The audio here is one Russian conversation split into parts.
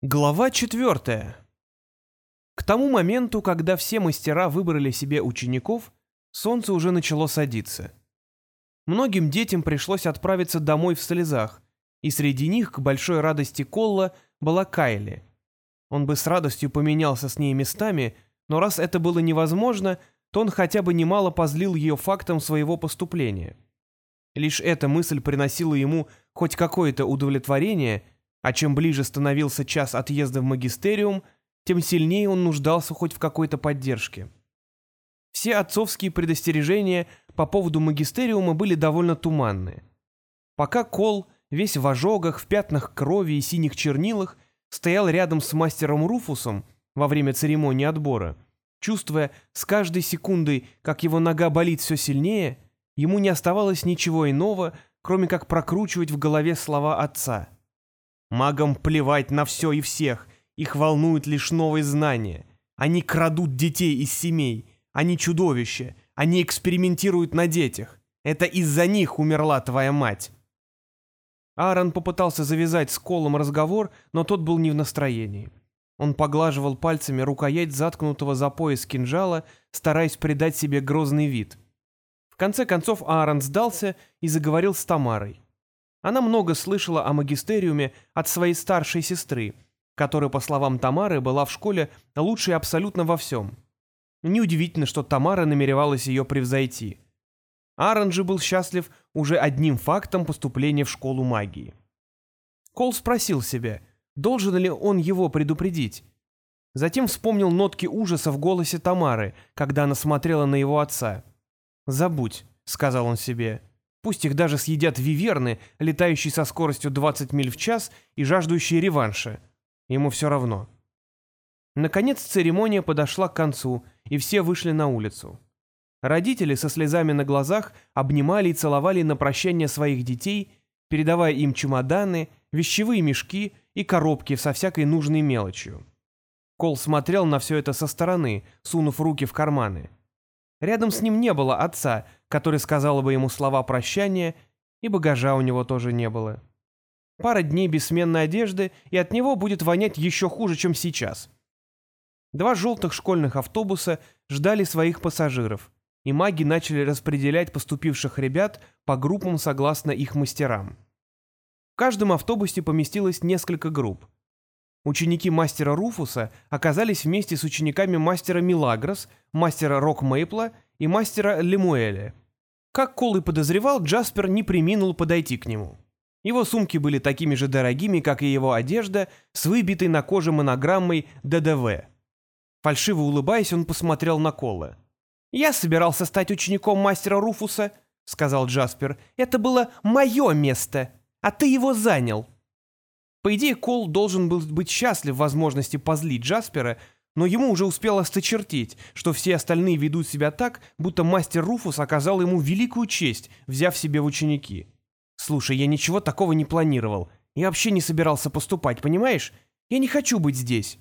Глава четвертая. К тому моменту, когда все мастера выбрали себе учеников, солнце уже начало садиться. Многим детям пришлось отправиться домой в слезах, и среди них, к большой радости Колла, была Кайли. Он бы с радостью поменялся с ней местами, но раз это было невозможно, то он хотя бы немало позлил ее фактом своего поступления. Лишь эта мысль приносила ему хоть какое-то удовлетворение — а чем ближе становился час отъезда в магистериум, тем сильнее он нуждался хоть в какой-то поддержке. Все отцовские предостережения по поводу магистериума были довольно туманны. Пока Кол, весь в ожогах, в пятнах крови и синих чернилах, стоял рядом с мастером Руфусом во время церемонии отбора, чувствуя с каждой секундой, как его нога болит все сильнее, ему не оставалось ничего иного, кроме как прокручивать в голове слова отца — Магам плевать на все и всех, их волнуют лишь новые знания. Они крадут детей из семей, они чудовища, они экспериментируют на детях. Это из-за них умерла твоя мать. Аарон попытался завязать с Колом разговор, но тот был не в настроении. Он поглаживал пальцами рукоять заткнутого за пояс кинжала, стараясь придать себе грозный вид. В конце концов Аарон сдался и заговорил с Тамарой. Она много слышала о магистериуме от своей старшей сестры, которая, по словам Тамары, была в школе лучшей абсолютно во всем. Неудивительно, что Тамара намеревалась ее превзойти. Аарон же был счастлив уже одним фактом поступления в школу магии. Кол спросил себя, должен ли он его предупредить. Затем вспомнил нотки ужаса в голосе Тамары, когда она смотрела на его отца. «Забудь», — сказал он себе, Пусть их даже съедят виверны, летающие со скоростью 20 миль в час и жаждущие реванша. Ему все равно. Наконец церемония подошла к концу, и все вышли на улицу. Родители со слезами на глазах обнимали и целовали на прощание своих детей, передавая им чемоданы, вещевые мешки и коробки со всякой нужной мелочью. Кол смотрел на все это со стороны, сунув руки в карманы. Рядом с ним не было отца, который сказал бы ему слова прощания, и багажа у него тоже не было. Пара дней бессменной одежды, и от него будет вонять еще хуже, чем сейчас. Два желтых школьных автобуса ждали своих пассажиров, и маги начали распределять поступивших ребят по группам согласно их мастерам. В каждом автобусе поместилось несколько групп. Ученики мастера Руфуса оказались вместе с учениками мастера Милагрос, мастера Рок Мейпла и мастера Лемуэля. Как Кол и подозревал, Джаспер не приминул подойти к нему. Его сумки были такими же дорогими, как и его одежда, с выбитой на коже монограммой «ДДВ». Фальшиво улыбаясь, он посмотрел на Кола. «Я собирался стать учеником мастера Руфуса», — сказал Джаспер. «Это было мое место, а ты его занял». По идее, Кол должен был быть счастлив в возможности позлить Джаспера, но ему уже успело сточертить, что все остальные ведут себя так, будто мастер Руфус оказал ему великую честь, взяв себе в ученики. «Слушай, я ничего такого не планировал. Я вообще не собирался поступать, понимаешь? Я не хочу быть здесь».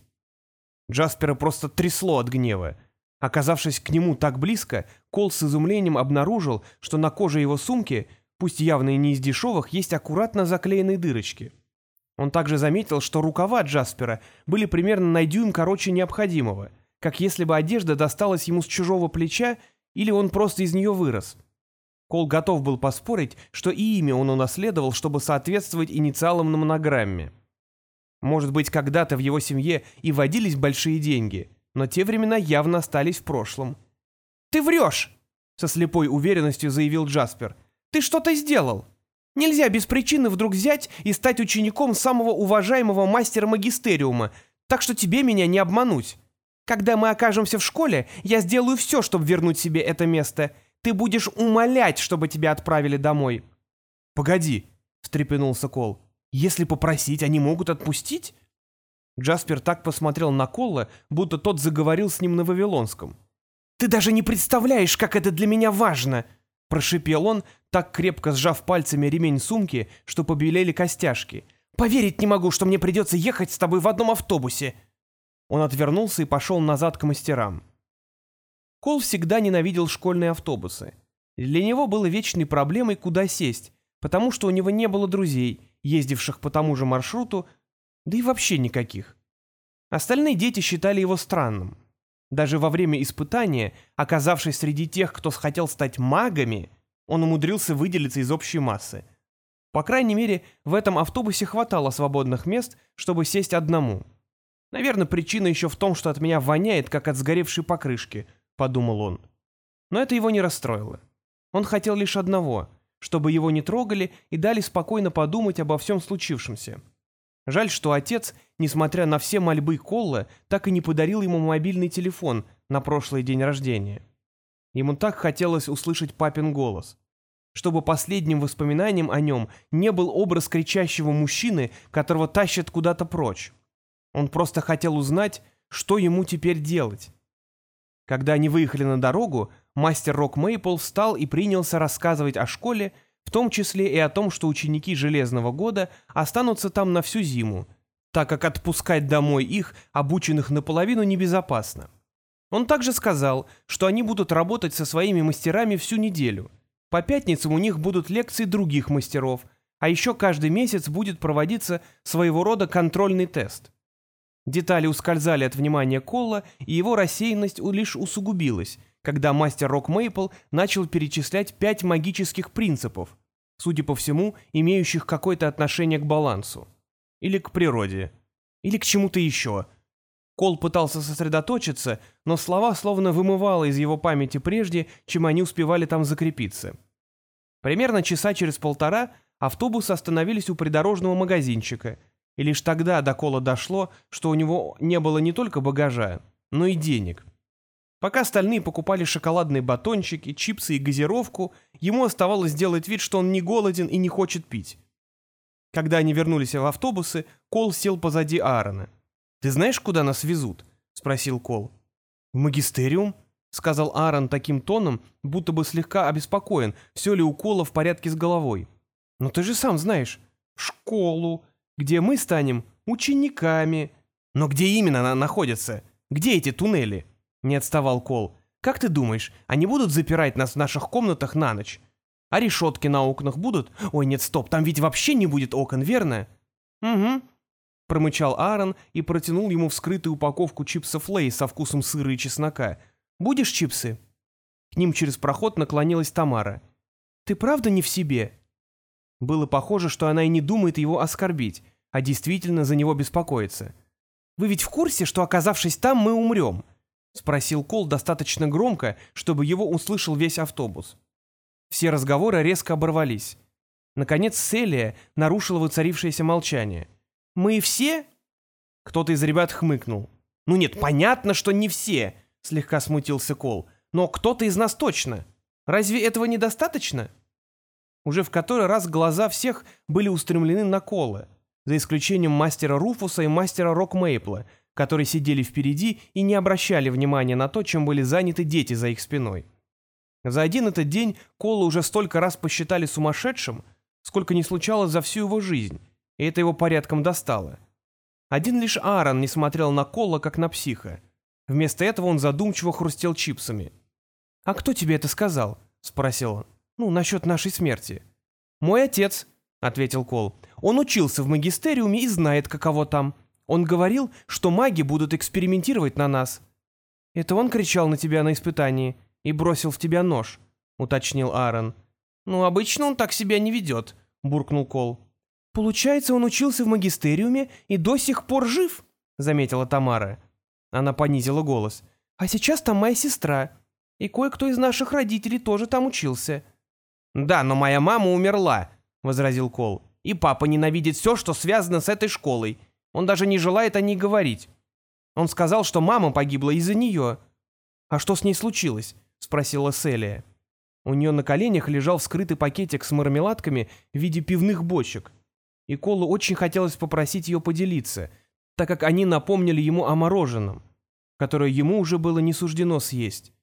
Джаспера просто трясло от гнева. Оказавшись к нему так близко, Кол с изумлением обнаружил, что на коже его сумки, пусть явно и не из дешевых, есть аккуратно заклеенные дырочки. Он также заметил, что рукава Джаспера были примерно на дюйм короче необходимого, как если бы одежда досталась ему с чужого плеча или он просто из нее вырос. Кол готов был поспорить, что и имя он унаследовал, чтобы соответствовать инициалам на монограмме. Может быть, когда-то в его семье и водились большие деньги, но те времена явно остались в прошлом. «Ты врешь!» — со слепой уверенностью заявил Джаспер. «Ты что-то сделал!» Нельзя без причины вдруг взять и стать учеником самого уважаемого мастера магистериума, так что тебе меня не обмануть. Когда мы окажемся в школе, я сделаю все, чтобы вернуть себе это место. Ты будешь умолять, чтобы тебя отправили домой». «Погоди», — встрепенулся Кол. «Если попросить, они могут отпустить?» Джаспер так посмотрел на Колла, будто тот заговорил с ним на Вавилонском. «Ты даже не представляешь, как это для меня важно!» Прошипел он, так крепко сжав пальцами ремень сумки, что побелели костяшки. «Поверить не могу, что мне придется ехать с тобой в одном автобусе!» Он отвернулся и пошел назад к мастерам. Кол всегда ненавидел школьные автобусы. Для него было вечной проблемой, куда сесть, потому что у него не было друзей, ездивших по тому же маршруту, Да и вообще никаких. Остальные дети считали его странным. Даже во время испытания, оказавшись среди тех, кто хотел стать магами, он умудрился выделиться из общей массы. По крайней мере, в этом автобусе хватало свободных мест, чтобы сесть одному. Наверное, причина еще в том, что от меня воняет, как от сгоревшей покрышки, подумал он. Но это его не расстроило. Он хотел лишь одного, чтобы его не трогали и дали спокойно подумать обо всем случившемся. Жаль, что отец, несмотря на все мольбы Колла, так и не подарил ему мобильный телефон на прошлый день рождения. Ему так хотелось услышать папин голос. Чтобы последним воспоминанием о нем не был образ кричащего мужчины, которого тащат куда-то прочь. Он просто хотел узнать, что ему теперь делать. Когда они выехали на дорогу, мастер Рок Мейпл встал и принялся рассказывать о школе, в том числе и о том, что ученики Железного года останутся там на всю зиму, так как отпускать домой их, обученных наполовину, небезопасно. Он также сказал, что они будут работать со своими мастерами всю неделю. По пятницам у них будут лекции других мастеров, а еще каждый месяц будет проводиться своего рода контрольный тест. Детали ускользали от внимания Колла, и его рассеянность лишь усугубилась, когда мастер Рок Мейпл начал перечислять пять магических принципов, судя по всему, имеющих какое-то отношение к балансу. Или к природе. Или к чему-то еще. Кол пытался сосредоточиться, но слова словно вымывало из его памяти прежде, чем они успевали там закрепиться. Примерно часа через полтора автобусы остановились у придорожного магазинчика, и лишь тогда до Кола дошло, что у него не было не только багажа, но и денег — Пока остальные покупали шоколадные батончики, чипсы и газировку, ему оставалось сделать вид, что он не голоден и не хочет пить. Когда они вернулись в автобусы, Кол сел позади Аарона. «Ты знаешь, куда нас везут?» — спросил Кол. «В магистериум», — сказал Аарон таким тоном, будто бы слегка обеспокоен, все ли у Кола в порядке с головой. «Но ты же сам знаешь. Школу, где мы станем учениками». «Но где именно она находится? Где эти туннели?» Не отставал Кол. «Как ты думаешь, они будут запирать нас в наших комнатах на ночь? А решетки на окнах будут? Ой, нет, стоп, там ведь вообще не будет окон, верно?» «Угу», — промычал Аарон и протянул ему вскрытую упаковку чипсов Лей со вкусом сыра и чеснока. «Будешь чипсы?» К ним через проход наклонилась Тамара. «Ты правда не в себе?» Было похоже, что она и не думает его оскорбить, а действительно за него беспокоится. «Вы ведь в курсе, что, оказавшись там, мы умрем?» — спросил Кол достаточно громко, чтобы его услышал весь автобус. Все разговоры резко оборвались. Наконец Селия нарушила воцарившееся молчание. «Мы все?» Кто-то из ребят хмыкнул. «Ну нет, понятно, что не все», — слегка смутился Кол. «Но кто-то из нас точно. Разве этого недостаточно?» Уже в который раз глаза всех были устремлены на Кола, за исключением мастера Руфуса и мастера Рок Мейпла, которые сидели впереди и не обращали внимания на то, чем были заняты дети за их спиной. За один этот день Кола уже столько раз посчитали сумасшедшим, сколько не случалось за всю его жизнь, и это его порядком достало. Один лишь Аарон не смотрел на Кола, как на психа. Вместо этого он задумчиво хрустел чипсами. «А кто тебе это сказал?» — спросил он. «Ну, насчет нашей смерти». «Мой отец», — ответил Кол. «Он учился в магистериуме и знает, каково там. Он говорил, что маги будут экспериментировать на нас. Это он кричал на тебя на испытании и бросил в тебя нож, уточнил Аарон. Ну, обычно он так себя не ведет, буркнул Кол. Получается, он учился в магистериуме и до сих пор жив, заметила Тамара. Она понизила голос. А сейчас там моя сестра. И кое-кто из наших родителей тоже там учился. Да, но моя мама умерла, возразил Кол. И папа ненавидит все, что связано с этой школой. Он даже не желает о ней говорить. Он сказал, что мама погибла из-за нее. «А что с ней случилось?» — спросила Селия. У нее на коленях лежал вскрытый пакетик с мармеладками в виде пивных бочек. И Колу очень хотелось попросить ее поделиться, так как они напомнили ему о мороженом, которое ему уже было не суждено съесть.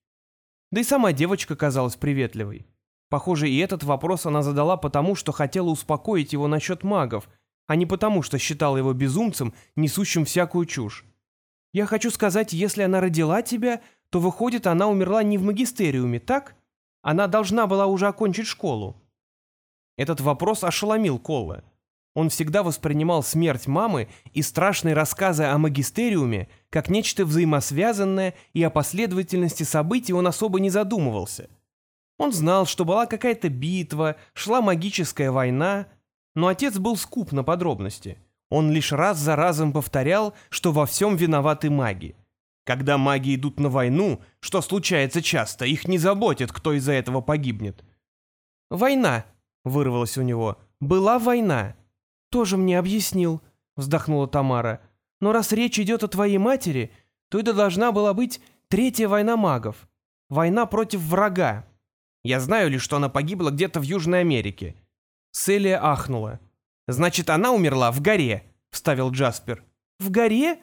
Да и сама девочка казалась приветливой. Похоже, и этот вопрос она задала потому, что хотела успокоить его насчет магов — а не потому, что считал его безумцем, несущим всякую чушь. Я хочу сказать, если она родила тебя, то, выходит, она умерла не в магистериуме, так? Она должна была уже окончить школу. Этот вопрос ошеломил Колла. Он всегда воспринимал смерть мамы и страшные рассказы о магистериуме как нечто взаимосвязанное, и о последовательности событий он особо не задумывался. Он знал, что была какая-то битва, шла магическая война, но отец был скуп на подробности. Он лишь раз за разом повторял, что во всем виноваты маги. Когда маги идут на войну, что случается часто, их не заботит, кто из-за этого погибнет. «Война», — вырвалось у него, — «была война». «Тоже мне объяснил», — вздохнула Тамара. «Но раз речь идет о твоей матери, то это должна была быть третья война магов. Война против врага. Я знаю лишь, что она погибла где-то в Южной Америке». Селия ахнула. «Значит, она умерла в горе», — вставил Джаспер. «В горе?»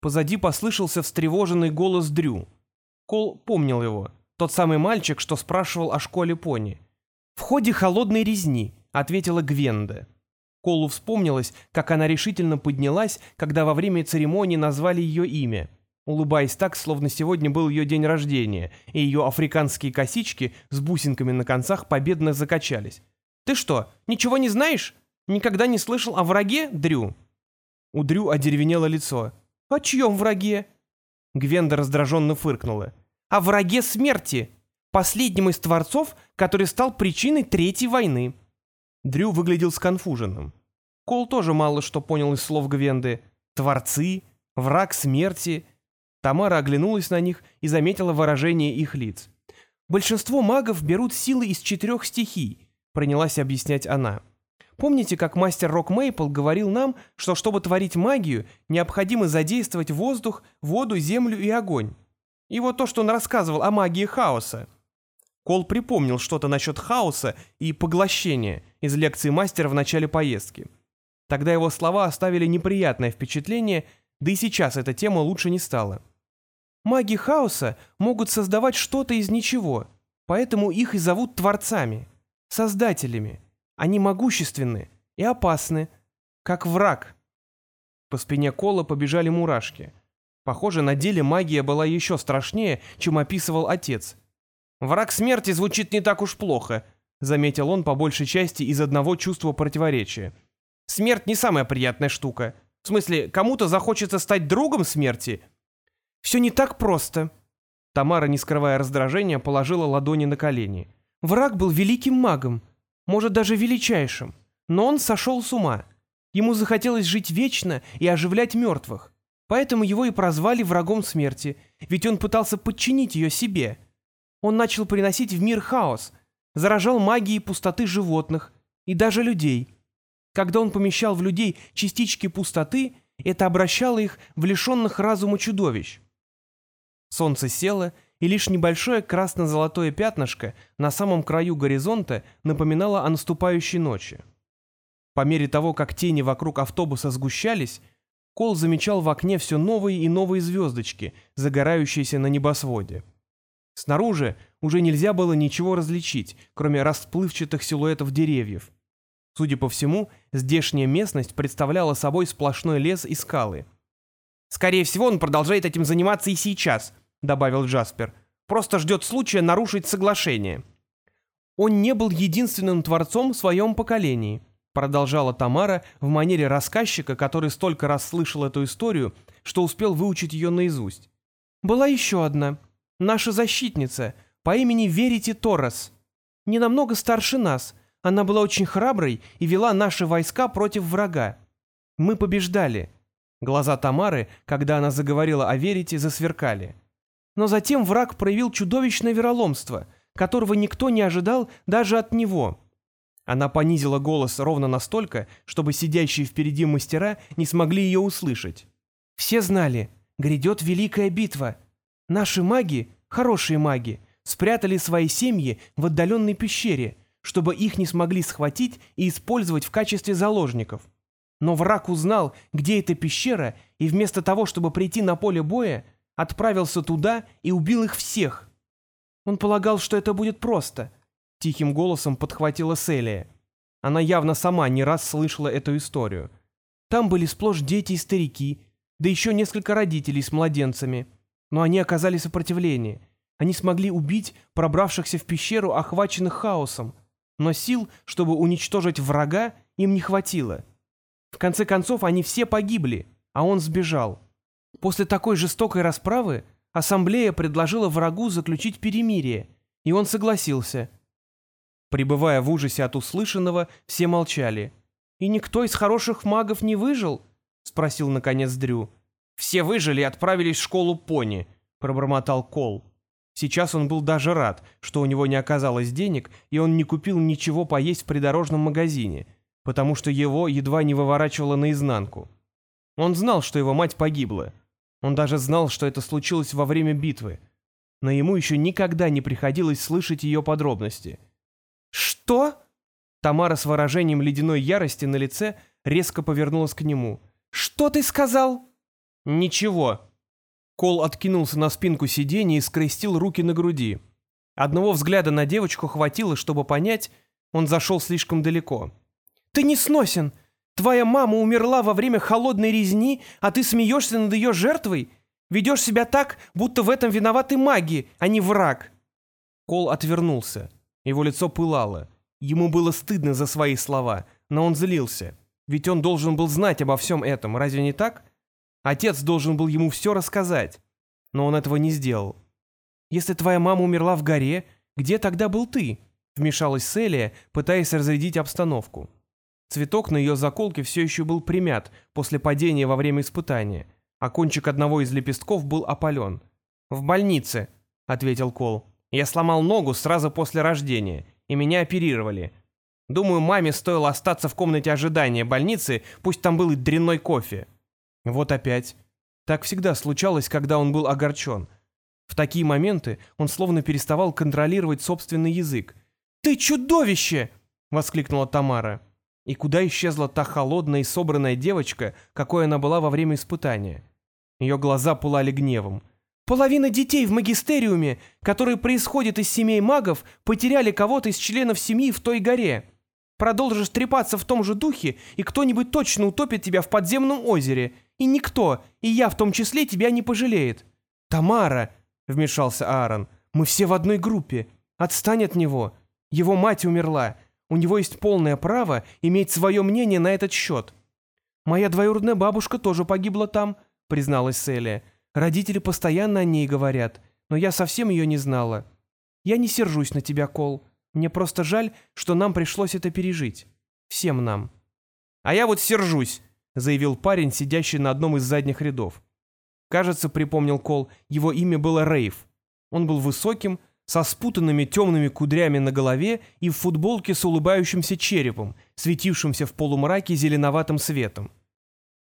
Позади послышался встревоженный голос Дрю. Кол помнил его. Тот самый мальчик, что спрашивал о школе пони. «В ходе холодной резни», — ответила Гвенда. Колу вспомнилось, как она решительно поднялась, когда во время церемонии назвали ее имя, улыбаясь так, словно сегодня был ее день рождения, и ее африканские косички с бусинками на концах победно закачались. «Ты что, ничего не знаешь? Никогда не слышал о враге, Дрю?» У Дрю одеревенело лицо. «О чьем враге?» Гвенда раздраженно фыркнула. «О враге смерти! Последнем из творцов, который стал причиной Третьей войны!» Дрю выглядел сконфуженным. Кол тоже мало что понял из слов Гвенды. «Творцы», «враг смерти». Тамара оглянулась на них и заметила выражение их лиц. «Большинство магов берут силы из четырех стихий», — принялась объяснять она. «Помните, как мастер Рок Мейпл говорил нам, что чтобы творить магию, необходимо задействовать воздух, воду, землю и огонь? И вот то, что он рассказывал о магии хаоса». Кол припомнил что-то насчет хаоса и поглощения из лекции мастера в начале поездки. Тогда его слова оставили неприятное впечатление, да и сейчас эта тема лучше не стала. Маги хаоса могут создавать что-то из ничего, поэтому их и зовут творцами, создателями. Они могущественны и опасны, как враг. По спине Кола побежали мурашки. Похоже, на деле магия была еще страшнее, чем описывал отец, «Враг смерти звучит не так уж плохо», — заметил он по большей части из одного чувства противоречия. «Смерть не самая приятная штука. В смысле, кому-то захочется стать другом смерти?» «Все не так просто». Тамара, не скрывая раздражения, положила ладони на колени. «Враг был великим магом, может, даже величайшим, но он сошел с ума. Ему захотелось жить вечно и оживлять мертвых. Поэтому его и прозвали врагом смерти, ведь он пытался подчинить ее себе». Он начал приносить в мир хаос, заражал магией пустоты животных и даже людей. Когда он помещал в людей частички пустоты, это обращало их в лишенных разума чудовищ. Солнце село, и лишь небольшое красно-золотое пятнышко на самом краю горизонта напоминало о наступающей ночи. По мере того, как тени вокруг автобуса сгущались, Кол замечал в окне все новые и новые звездочки, загорающиеся на небосводе. Снаружи уже нельзя было ничего различить, кроме расплывчатых силуэтов деревьев. Судя по всему, здешняя местность представляла собой сплошной лес и скалы. «Скорее всего, он продолжает этим заниматься и сейчас», — добавил Джаспер. «Просто ждет случая нарушить соглашение». «Он не был единственным творцом в своем поколении», — продолжала Тамара в манере рассказчика, который столько раз слышал эту историю, что успел выучить ее наизусть. «Была еще одна, наша защитница, по имени Верити Торрес. Не намного старше нас, она была очень храброй и вела наши войска против врага. Мы побеждали. Глаза Тамары, когда она заговорила о Верите, засверкали. Но затем враг проявил чудовищное вероломство, которого никто не ожидал даже от него. Она понизила голос ровно настолько, чтобы сидящие впереди мастера не смогли ее услышать. Все знали, грядет великая битва — Наши маги, хорошие маги, спрятали свои семьи в отдаленной пещере, чтобы их не смогли схватить и использовать в качестве заложников. Но враг узнал, где эта пещера, и вместо того, чтобы прийти на поле боя, отправился туда и убил их всех. Он полагал, что это будет просто. Тихим голосом подхватила Селия. Она явно сама не раз слышала эту историю. Там были сплошь дети и старики, да еще несколько родителей с младенцами – но они оказали сопротивление. Они смогли убить пробравшихся в пещеру, охваченных хаосом. Но сил, чтобы уничтожить врага, им не хватило. В конце концов, они все погибли, а он сбежал. После такой жестокой расправы ассамблея предложила врагу заключить перемирие, и он согласился. Пребывая в ужасе от услышанного, все молчали. «И никто из хороших магов не выжил?» — спросил наконец Дрю. «Все выжили и отправились в школу пони», — пробормотал Кол. Сейчас он был даже рад, что у него не оказалось денег, и он не купил ничего поесть в придорожном магазине, потому что его едва не выворачивало наизнанку. Он знал, что его мать погибла. Он даже знал, что это случилось во время битвы. Но ему еще никогда не приходилось слышать ее подробности. «Что?» Тамара с выражением ледяной ярости на лице резко повернулась к нему. «Что ты сказал?» «Ничего». Кол откинулся на спинку сиденья и скрестил руки на груди. Одного взгляда на девочку хватило, чтобы понять, он зашел слишком далеко. «Ты не сносен! Твоя мама умерла во время холодной резни, а ты смеешься над ее жертвой? Ведешь себя так, будто в этом виноваты маги, а не враг!» Кол отвернулся. Его лицо пылало. Ему было стыдно за свои слова, но он злился. Ведь он должен был знать обо всем этом, разве не так? Отец должен был ему все рассказать. Но он этого не сделал. «Если твоя мама умерла в горе, где тогда был ты?» Вмешалась Селия, пытаясь разрядить обстановку. Цветок на ее заколке все еще был примят после падения во время испытания, а кончик одного из лепестков был опален. «В больнице», — ответил Кол. «Я сломал ногу сразу после рождения, и меня оперировали. Думаю, маме стоило остаться в комнате ожидания больницы, пусть там был и дрянной кофе. Вот опять. Так всегда случалось, когда он был огорчен. В такие моменты он словно переставал контролировать собственный язык. «Ты чудовище!» — воскликнула Тамара. И куда исчезла та холодная и собранная девочка, какой она была во время испытания? Ее глаза пылали гневом. Половина детей в магистериуме, которые происходят из семей магов, потеряли кого-то из членов семьи в той горе. Продолжишь трепаться в том же духе, и кто-нибудь точно утопит тебя в подземном озере. И никто, и я в том числе, тебя не пожалеет. «Тамара!» — вмешался Аарон. «Мы все в одной группе. Отстань от него. Его мать умерла. У него есть полное право иметь свое мнение на этот счет». «Моя двоюродная бабушка тоже погибла там», — призналась Селия. Родители постоянно о ней говорят, но я совсем ее не знала. Я не сержусь на тебя, Кол. Мне просто жаль, что нам пришлось это пережить. Всем нам. А я вот сержусь, заявил парень, сидящий на одном из задних рядов. Кажется, припомнил Кол, его имя было Рейв. Он был высоким, со спутанными темными кудрями на голове и в футболке с улыбающимся черепом, светившимся в полумраке зеленоватым светом.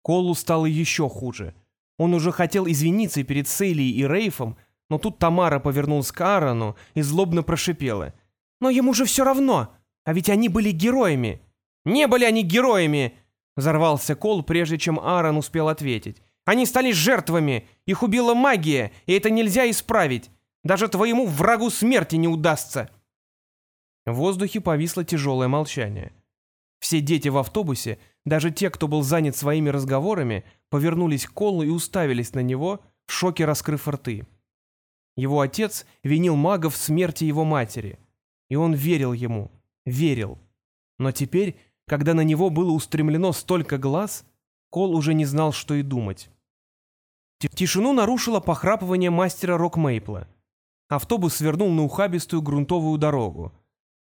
Колу стало еще хуже. Он уже хотел извиниться перед Сейлей и Рейфом, но тут Тамара повернулась к Аарону и злобно прошипела. «Но ему же все равно, а ведь они были героями». «Не были они героями!» — взорвался Кол, прежде чем Аарон успел ответить. «Они стали жертвами, их убила магия, и это нельзя исправить. Даже твоему врагу смерти не удастся». В воздухе повисло тяжелое молчание. Все дети в автобусе, даже те, кто был занят своими разговорами, повернулись к Колу и уставились на него, в шоке раскрыв рты. Его отец винил магов в смерти его матери. И он верил ему, верил. Но теперь, когда на него было устремлено столько глаз, Кол уже не знал, что и думать. Тишину нарушило похрапывание мастера Рок-Мейпла. Автобус свернул на ухабистую грунтовую дорогу.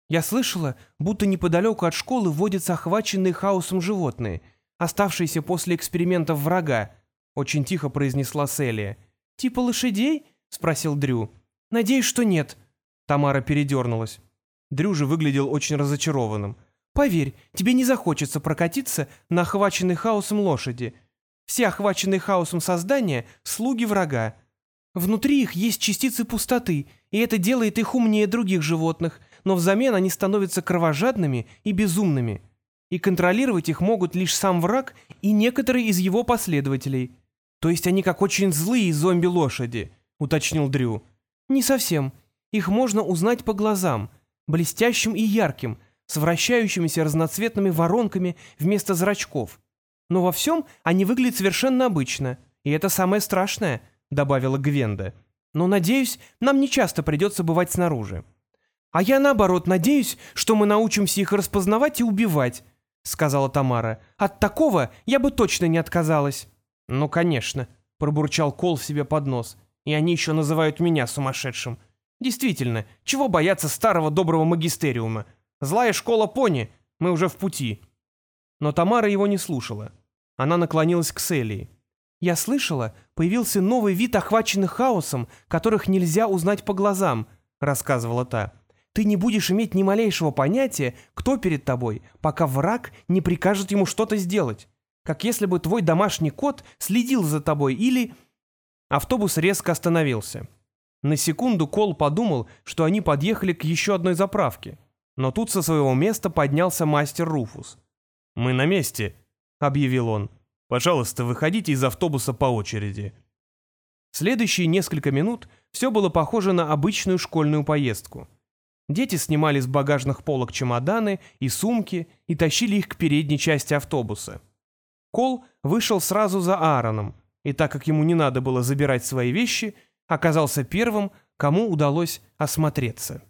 Я слышала, будто неподалеку от школы водятся охваченные хаосом животные, оставшиеся после экспериментов врага, очень тихо произнесла Селия. «Типа лошадей?» — спросил Дрю. «Надеюсь, что нет». Тамара передернулась. Дрю же выглядел очень разочарованным. «Поверь, тебе не захочется прокатиться на охваченной хаосом лошади. Все охваченные хаосом создания — слуги врага. Внутри их есть частицы пустоты, и это делает их умнее других животных, но взамен они становятся кровожадными и безумными. И контролировать их могут лишь сам враг и некоторые из его последователей. То есть они как очень злые зомби-лошади, уточнил Дрю. Не совсем. Их можно узнать по глазам, блестящим и ярким, с вращающимися разноцветными воронками вместо зрачков. Но во всем они выглядят совершенно обычно, и это самое страшное, добавила Гвенда. Но, надеюсь, нам не часто придется бывать снаружи. А я, наоборот, надеюсь, что мы научимся их распознавать и убивать. — сказала Тамара. «От такого я бы точно не отказалась». «Ну, конечно», — пробурчал Кол себе под нос. «И они еще называют меня сумасшедшим. Действительно, чего бояться старого доброго магистериума? Злая школа пони, мы уже в пути». Но Тамара его не слушала. Она наклонилась к Селии. «Я слышала, появился новый вид охваченных хаосом, которых нельзя узнать по глазам», — рассказывала та. «Ты не будешь иметь ни малейшего понятия, кто перед тобой, пока враг не прикажет ему что-то сделать. Как если бы твой домашний кот следил за тобой или...» Автобус резко остановился. На секунду Кол подумал, что они подъехали к еще одной заправке. Но тут со своего места поднялся мастер Руфус. «Мы на месте», — объявил он. «Пожалуйста, выходите из автобуса по очереди». Следующие несколько минут все было похоже на обычную школьную поездку. Дети снимали с багажных полок чемоданы и сумки и тащили их к передней части автобуса. Кол вышел сразу за Аароном, и так как ему не надо было забирать свои вещи, оказался первым, кому удалось осмотреться.